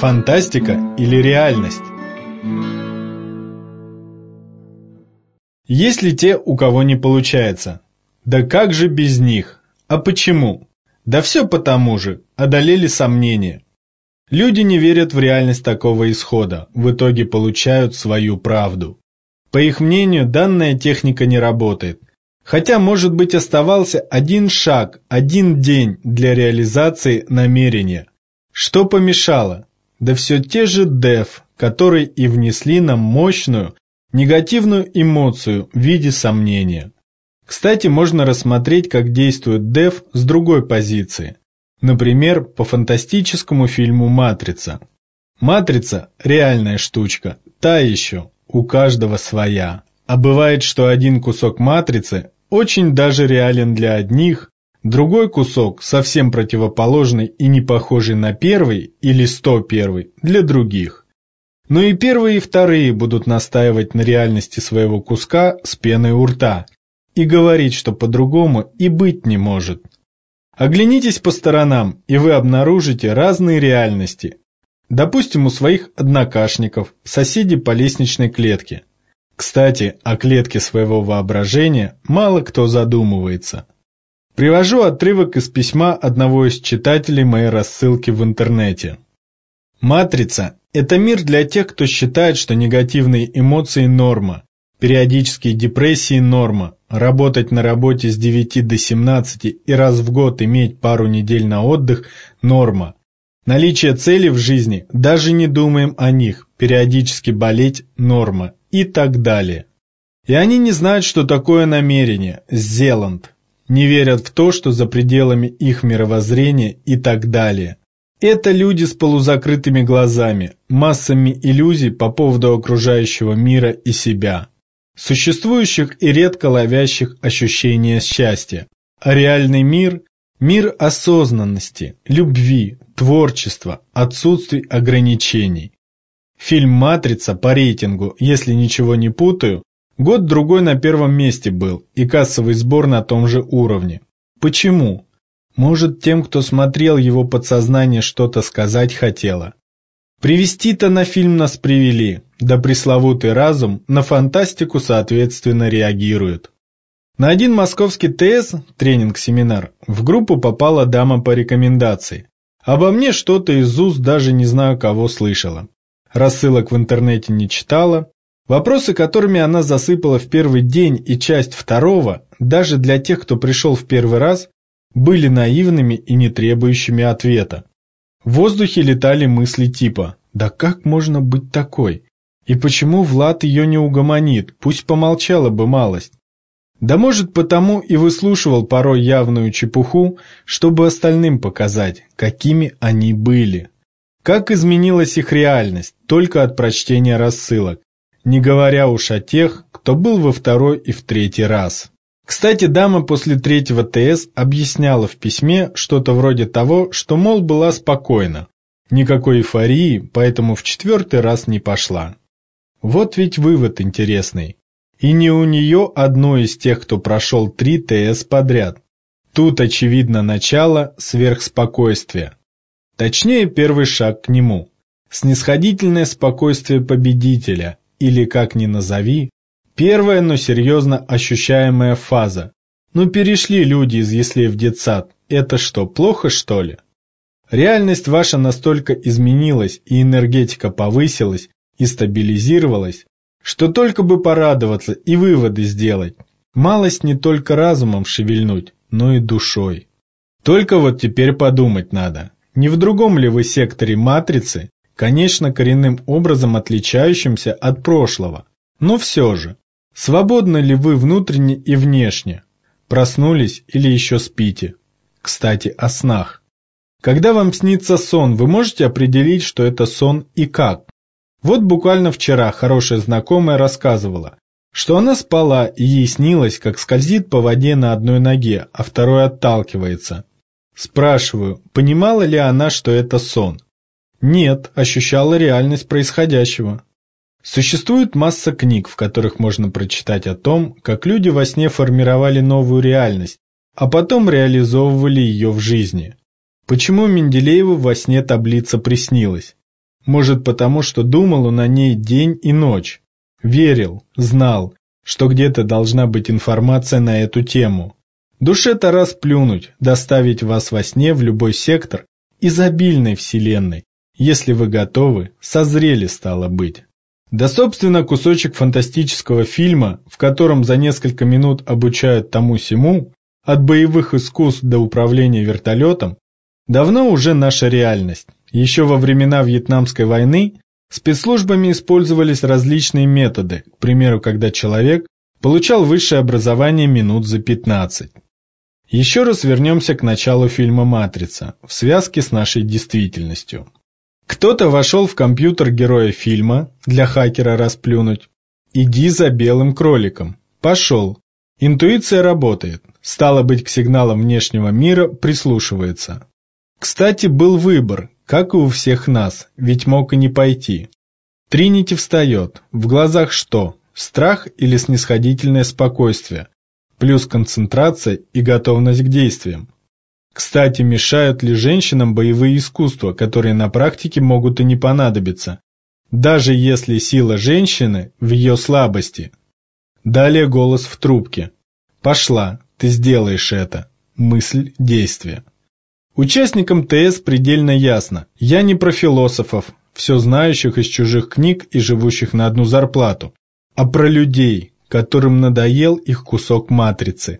Фантастика или реальность? Есть ли те, у кого не получается? Да как же без них? А почему? Да все потому же, одолели сомнения. Люди не верят в реальность такого исхода, в итоге получают свою правду. По их мнению, данная техника не работает. Хотя, может быть, оставался один шаг, один день для реализации намерения. Что помешало? Да все те же дев, которые и внесли нам мощную, негативную эмоцию в виде сомнения. Кстати, можно рассмотреть, как действует дев с другой позиции. Например, по фантастическому фильму «Матрица». Матрица – реальная штучка, та еще, у каждого своя. А бывает, что один кусок матрицы очень даже реален для одних, другой кусок, совсем противоположный и не похожий на первый или 101 для других. Но и первые и вторые будут настаивать на реальности своего куска с пеной у рта и говорить, что по-другому и быть не может. Оглянитесь по сторонам, и вы обнаружите разные реальности. Допустим, у своих однокашников, соседей по лестничной клетке – кстати, о клетке своего воображения мало кто задумывается. Привожу отрывок из письма одного из читателей моей рассылки в интернете. Матрица – это мир для тех, кто считает, что негативные эмоции – норма, периодические депрессии – норма, работать на работе с 9 до 17 и раз в год иметь пару недель на отдых – норма. Наличие цели в жизни, даже не думаем о них, периодически болеть – норма и так далее. И они не знают, что такое намерение, Зеланд, не верят в то, что за пределами их мировоззрения и так далее. Это люди с полузакрытыми глазами, массами иллюзий по поводу окружающего мира и себя, существующих и редко ловящих ощущения счастья. А реальный мир – мир осознанности, любви, творчества, отсутствий ограничений. Фильм «Матрица» по рейтингу, если ничего не путаю, год-другой на первом месте был и кассовый сбор на том же уровне. Почему? Может, тем, кто смотрел его подсознание, что-то сказать хотело. Привести-то на фильм нас привели, да пресловутый разум на фантастику соответственно реагирует. На один московский ТС, тренинг-семинар, в группу попала дама по рекомендации. Обо мне что-то из уст даже не знаю кого слышала рассылок в интернете не читала, вопросы, которыми она засыпала в первый день и часть второго, даже для тех, кто пришел в первый раз, были наивными и не требующими ответа. В воздухе летали мысли типа «Да как можно быть такой? И почему Влад ее не угомонит, пусть помолчала бы малость?» Да может потому и выслушивал порой явную чепуху, чтобы остальным показать, какими они были. Как изменилась их реальность только от прочтения рассылок, не говоря уж о тех, кто был во второй и в третий раз. Кстати, дама после третьего ТС объясняла в письме что-то вроде того, что, мол, была спокойна. Никакой эйфории, поэтому в четвертый раз не пошла. Вот ведь вывод интересный. И не у нее одной из тех, кто прошел три ТС подряд. Тут, очевидно, начало сверхспокойствия. Точнее, первый шаг к нему. Снисходительное спокойствие победителя, или как ни назови, первая, но серьезно ощущаемая фаза. Ну перешли люди из яслей в детсад, это что, плохо что ли? Реальность ваша настолько изменилась и энергетика повысилась и стабилизировалась, что только бы порадоваться и выводы сделать. Малость не только разумом шевельнуть, но и душой. Только вот теперь подумать надо, не в другом ли вы секторе матрицы, конечно, коренным образом отличающимся от прошлого, но все же, свободны ли вы внутренне и внешне? Проснулись или еще спите? Кстати, о снах. Когда вам снится сон, вы можете определить, что это сон и как? Вот буквально вчера хорошая знакомая рассказывала, что она спала и ей снилось, как скользит по воде на одной ноге, а второй отталкивается, Спрашиваю, понимала ли она, что это сон? Нет, ощущала реальность происходящего. Существует масса книг, в которых можно прочитать о том, как люди во сне формировали новую реальность, а потом реализовывали ее в жизни. Почему Менделееву во сне таблица приснилась? Может потому, что думал он о ней день и ночь. Верил, знал, что где-то должна быть информация на эту тему. Душе-то расплюнуть, доставить вас во сне в любой сектор изобильной вселенной, если вы готовы, созрели стало быть. Да, собственно, кусочек фантастического фильма, в котором за несколько минут обучают тому-сему, от боевых искусств до управления вертолетом, давно уже наша реальность. Еще во времена Вьетнамской войны спецслужбами использовались различные методы, к примеру, когда человек получал высшее образование минут за 15. Еще раз вернемся к началу фильма «Матрица» в связке с нашей действительностью. Кто-то вошел в компьютер героя фильма, для хакера расплюнуть. Иди за белым кроликом. Пошел. Интуиция работает. Стало быть, к сигналам внешнего мира прислушивается. Кстати, был выбор, как и у всех нас, ведь мог и не пойти. Тринити встает. В глазах что? Страх или снисходительное спокойствие? Плюс концентрация и готовность к действиям. Кстати, мешают ли женщинам боевые искусства, которые на практике могут и не понадобиться, даже если сила женщины в ее слабости? Далее голос в трубке. «Пошла, ты сделаешь это». Мысль, действие. Участникам ТС предельно ясно. Я не про философов, все знающих из чужих книг и живущих на одну зарплату, а про людей, которым надоел их кусок матрицы.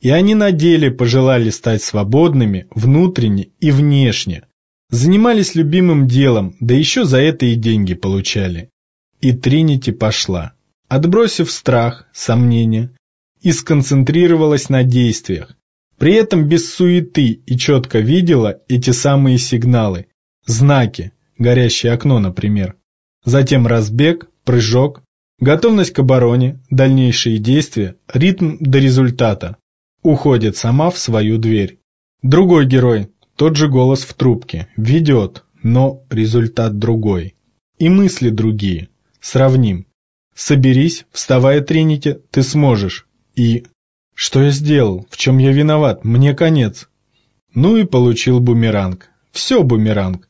И они на деле пожелали стать свободными внутренне и внешне. Занимались любимым делом, да еще за это и деньги получали. И Тринити пошла, отбросив страх, сомнения, и сконцентрировалась на действиях. При этом без суеты и четко видела эти самые сигналы, знаки, горящее окно, например. Затем разбег, прыжок, готовность к обороне, дальнейшие действия, ритм до результата уходит сама в свою дверь. Другой герой, тот же голос в трубке, ведет, но результат другой. И мысли другие. Сравним. Соберись, вставай, Тринити, ты сможешь. И... Что я сделал? В чем я виноват? Мне конец. Ну и получил бумеранг. Все бумеранг.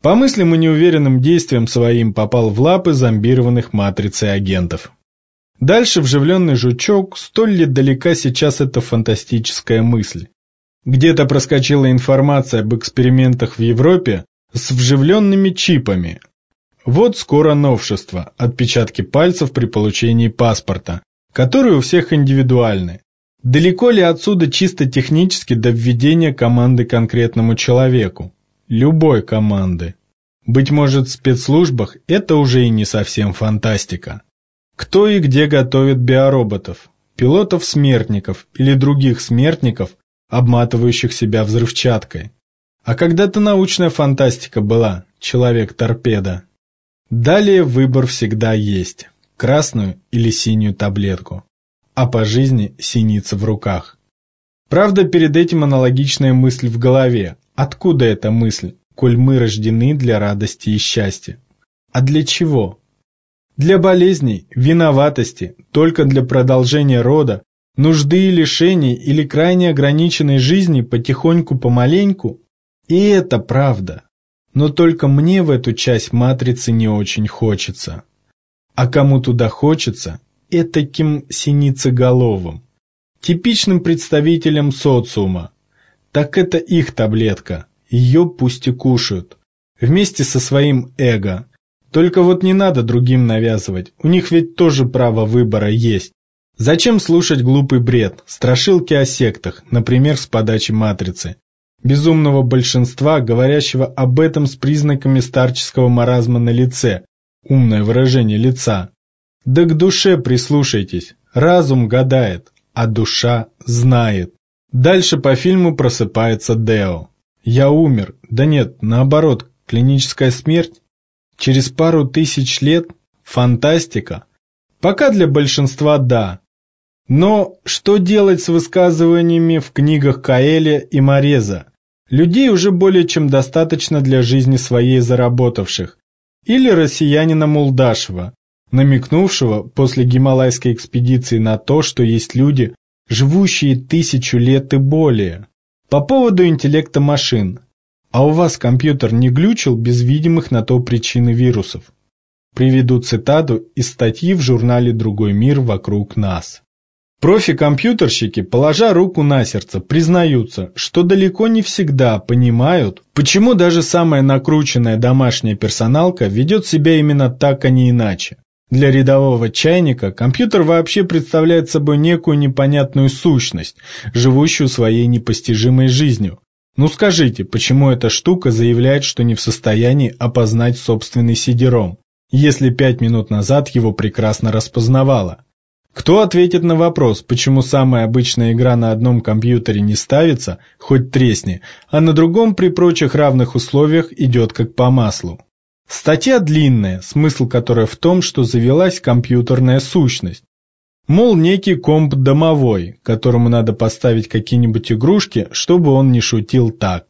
По мыслям и неуверенным действиям своим попал в лапы зомбированных матрицей агентов. Дальше вживленный жучок, столь ли далека сейчас эта фантастическая мысль. Где-то проскочила информация об экспериментах в Европе с вживленными чипами. Вот скоро новшество, отпечатки пальцев при получении паспорта, которые у всех индивидуальны. Далеко ли отсюда чисто технически до введения команды конкретному человеку? Любой команды. Быть может, в спецслужбах это уже и не совсем фантастика. Кто и где готовит биороботов? Пилотов-смертников или других смертников, обматывающих себя взрывчаткой? А когда-то научная фантастика была «Человек-торпеда». Далее выбор всегда есть – красную или синюю таблетку, а по жизни синица в руках. Правда, перед этим аналогичная мысль в голове. Откуда эта мысль, коль мы рождены для радости и счастья? А для чего? Для болезней, виноватости, только для продолжения рода, нужды и лишений или крайне ограниченной жизни потихоньку-помаленьку? И это правда. Но только мне в эту часть матрицы не очень хочется. А кому туда хочется, этаким синицеголовым, типичным представителем социума. Так это их таблетка, ее пусть и кушают, вместе со своим эго, только вот не надо другим навязывать, у них ведь тоже право выбора есть. Зачем слушать глупый бред, страшилки о сектах, например, с подачи матрицы? Безумного большинства, говорящего об этом с признаками старческого маразма на лице, умное выражение лица. Да к душе прислушайтесь, разум гадает, а душа знает. Дальше по фильму просыпается Део. Я умер, да нет, наоборот, клиническая смерть Через пару тысяч лет фантастика. Пока для большинства да. Но что делать с высказываниями в книгах Каэля и Мореза? Людей уже более чем достаточно для жизни своей заработавших. Или россиянина Мулдашева, намекнувшего после гималайской экспедиции на то, что есть люди, живущие тысячу лет и более. По поводу интеллекта машин. А у вас компьютер не глючил без видимых на то причины вирусов? Приведу цитату из статьи в журнале «Другой мир вокруг нас». Профи-компьютерщики, положа руку на сердце, признаются, что далеко не всегда понимают, почему даже самая накрученная домашняя персоналка ведет себя именно так, а не иначе. Для рядового чайника компьютер вообще представляет собой некую непонятную сущность, живущую своей непостижимой жизнью. Ну скажите, почему эта штука заявляет, что не в состоянии опознать собственный сидером, если пять минут назад его прекрасно распознавала? Кто ответит на вопрос, почему самая обычная игра на одном компьютере не ставится, хоть тресни, а на другом при прочих равных условиях идет как по маслу? Статья длинная, смысл которой в том, что завелась компьютерная сущность. Мол, некий комп домовой, которому надо поставить какие-нибудь игрушки, чтобы он не шутил так.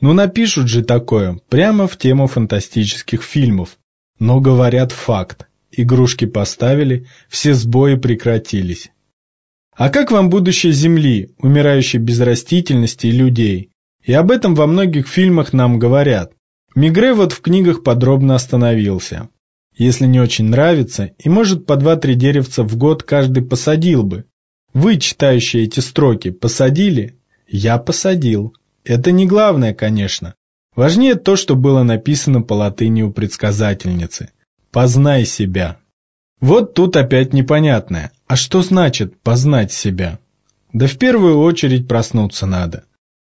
Ну напишут же такое, прямо в тему фантастических фильмов. Но говорят факт. Игрушки поставили, все сбои прекратились. А как вам будущее Земли, умирающей без растительности и людей? И об этом во многих фильмах нам говорят. Мигре вот в книгах подробно остановился. Если не очень нравится, и может по два-три деревца в год каждый посадил бы. Вы, читающие эти строки, посадили? Я посадил. Это не главное, конечно. Важнее то, что было написано по латыни у предсказательницы. Познай себя. Вот тут опять непонятное. А что значит познать себя? Да в первую очередь проснуться надо.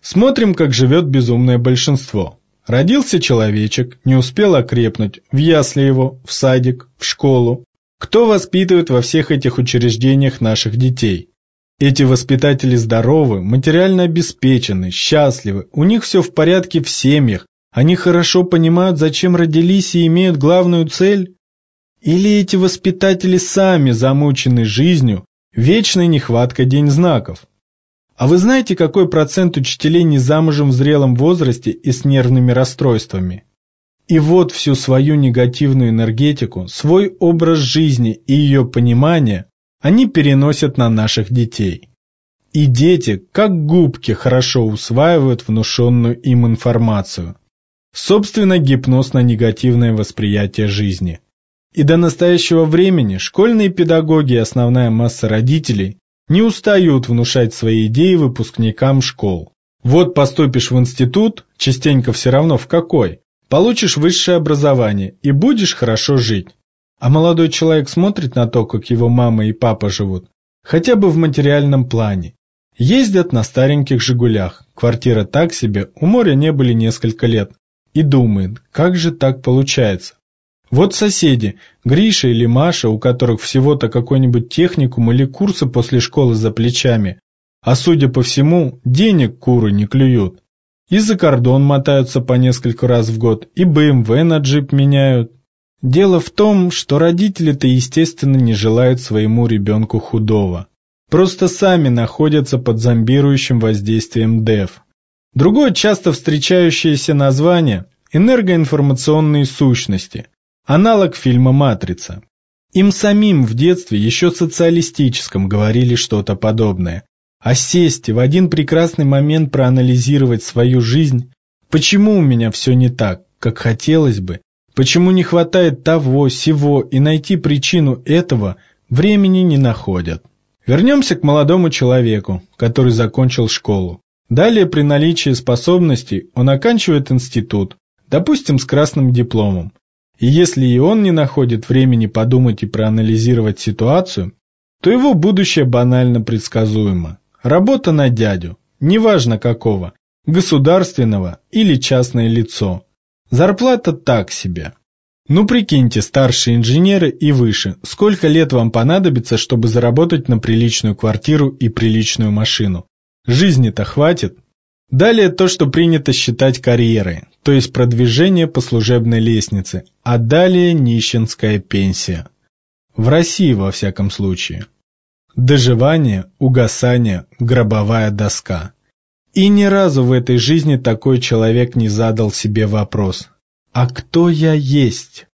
Смотрим, как живет безумное большинство. Родился человечек, не успел окрепнуть, в ясли его, в садик, в школу. Кто воспитывает во всех этих учреждениях наших детей? Эти воспитатели здоровы, материально обеспечены, счастливы, у них все в порядке в семьях, они хорошо понимают, зачем родились и имеют главную цель? Или эти воспитатели сами замучены жизнью, вечной нехваткой день знаков? А вы знаете, какой процент учителей не замужем в зрелом возрасте и с нервными расстройствами? И вот всю свою негативную энергетику, свой образ жизни и ее понимание они переносят на наших детей. И дети, как губки, хорошо усваивают внушенную им информацию. Собственно, гипноз на негативное восприятие жизни. И до настоящего времени школьные педагоги и основная масса родителей не устают внушать свои идеи выпускникам школ. Вот поступишь в институт, частенько все равно в какой, получишь высшее образование и будешь хорошо жить. А молодой человек смотрит на то, как его мама и папа живут, хотя бы в материальном плане. Ездят на стареньких «Жигулях», квартира так себе, у моря не были несколько лет, и думает, как же так получается. Вот соседи, Гриша или Маша, у которых всего-то какой-нибудь техникум или курсы после школы за плечами, а судя по всему, денег куры не клюют. И за кордон мотаются по несколько раз в год, и БМВ на джип меняют. Дело в том, что родители-то, естественно, не желают своему ребенку худого. Просто сами находятся под зомбирующим воздействием ДЭФ. Другое часто встречающееся название – энергоинформационные сущности, аналог фильма «Матрица». Им самим в детстве, еще социалистическом, говорили что-то подобное. А сесть и в один прекрасный момент проанализировать свою жизнь, почему у меня все не так, как хотелось бы, почему не хватает того, сего, и найти причину этого времени не находят. Вернемся к молодому человеку, который закончил школу. Далее при наличии способностей он оканчивает институт, допустим, с красным дипломом. И если и он не находит времени подумать и проанализировать ситуацию, то его будущее банально предсказуемо. Работа на дядю, неважно какого, государственного или частное лицо. Зарплата так себе. Ну прикиньте, старшие инженеры и выше, сколько лет вам понадобится, чтобы заработать на приличную квартиру и приличную машину? Жизни-то хватит. Далее то, что принято считать карьерой, то есть продвижение по служебной лестнице, а далее нищенская пенсия. В России, во всяком случае. Доживание, угасание, гробовая доска. И ни разу в этой жизни такой человек не задал себе вопрос «А кто я есть?»